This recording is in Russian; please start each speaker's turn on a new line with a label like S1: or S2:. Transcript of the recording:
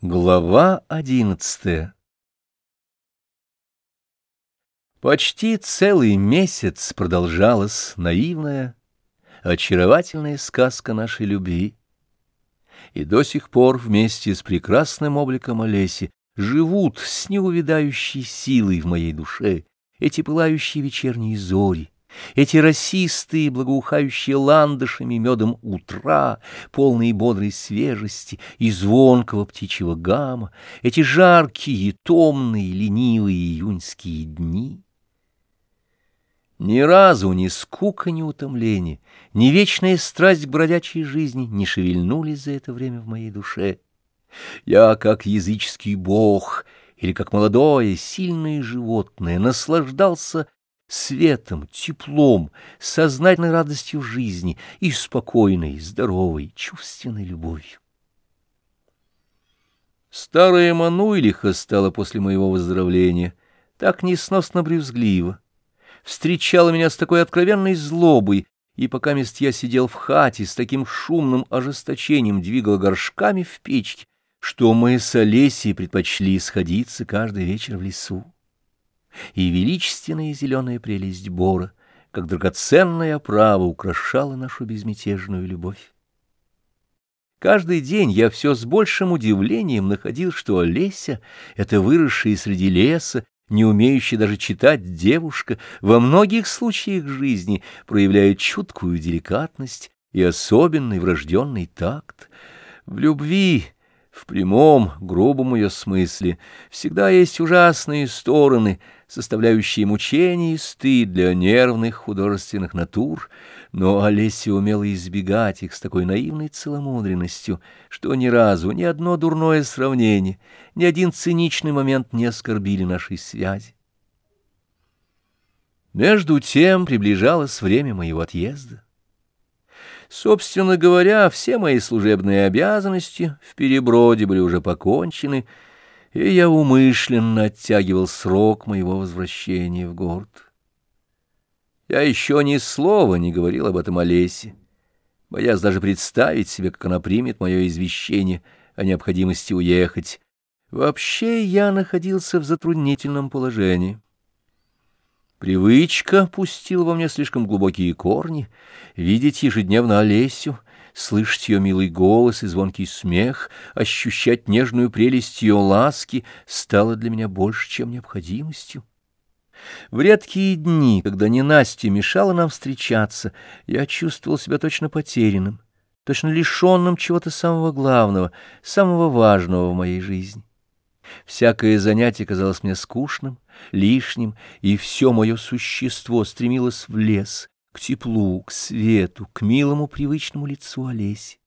S1: Глава одиннадцатая Почти целый месяц продолжалась наивная, очаровательная сказка нашей любви. И до сих пор вместе с прекрасным обликом Олеси живут с неувидающей силой в моей душе эти пылающие вечерние зори, эти росистые, благоухающие ландышами медом утра, полные бодрой свежести и звонкого птичьего гамма, эти жаркие, томные, ленивые июньские дни. Ни разу ни скука, ни утомление, ни вечная страсть к бродячей жизни не шевельнулись за это время в моей душе. Я, как языческий бог или как молодое, сильное животное, наслаждался светом, теплом, сознательной радостью жизни и спокойной, здоровой, чувственной любовью. Старая Мануйлиха стала после моего выздоровления так несносно брюзглива, встречала меня с такой откровенной злобой, и пока мест я сидел в хате с таким шумным ожесточением двигал горшками в печке, что мы с Олесей предпочли сходиться каждый вечер в лесу и величественная зеленая прелесть бора, как драгоценная оправа, украшала нашу безмятежную любовь. Каждый день я все с большим удивлением находил, что Олеся, эта выросшая среди леса, не умеющая даже читать девушка, во многих случаях жизни проявляет чуткую деликатность и особенный врожденный такт. В любви в прямом, грубом ее смысле всегда есть ужасные стороны, составляющие мучения и стыд для нервных художественных натур, но Олеся умела избегать их с такой наивной целомудренностью, что ни разу ни одно дурное сравнение, ни один циничный момент не оскорбили нашей связи. Между тем приближалось время моего отъезда. Собственно говоря, все мои служебные обязанности в переброде были уже покончены, и я умышленно оттягивал срок моего возвращения в город. Я еще ни слова не говорил об этом Олесе, боясь даже представить себе, как она примет мое извещение о необходимости уехать. Вообще я находился в затруднительном положении. Привычка пустила во мне слишком глубокие корни, видеть ежедневно Олесю, слышать ее милый голос и звонкий смех, ощущать нежную прелесть ее ласки стало для меня больше, чем необходимостью. В редкие дни, когда ненастье мешало нам встречаться, я чувствовал себя точно потерянным, точно лишенным чего-то самого главного, самого важного в моей жизни. Всякое занятие казалось мне скучным, лишним, и все мое существо стремилось в лес, к теплу, к свету, к милому привычному лицу Олеси.